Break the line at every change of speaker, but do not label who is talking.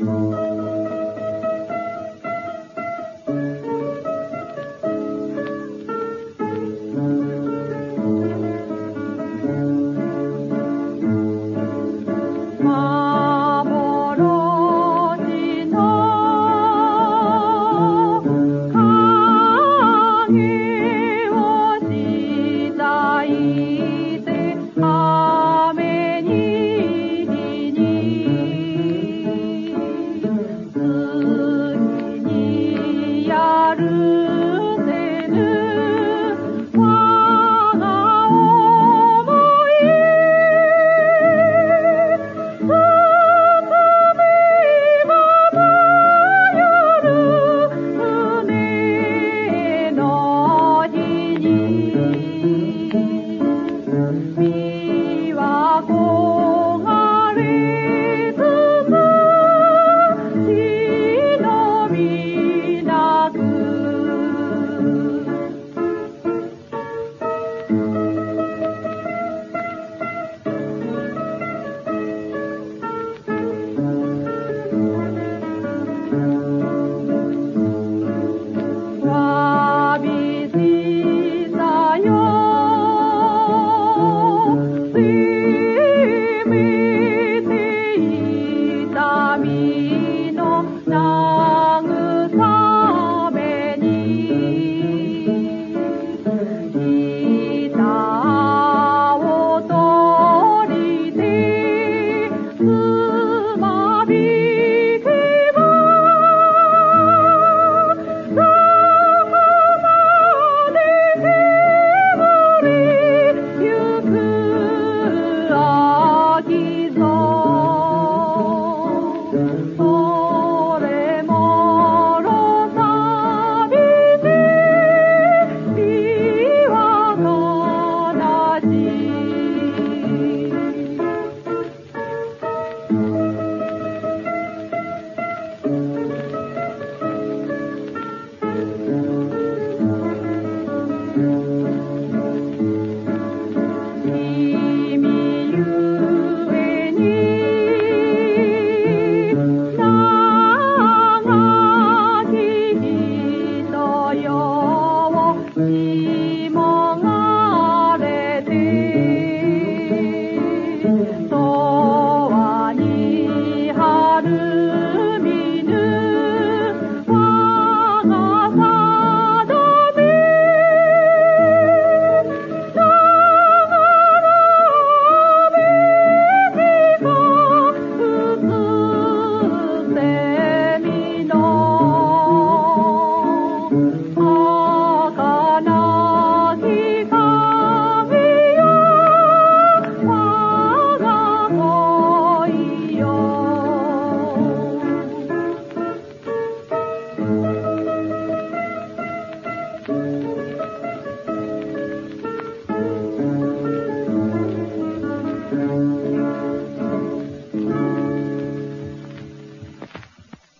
幻る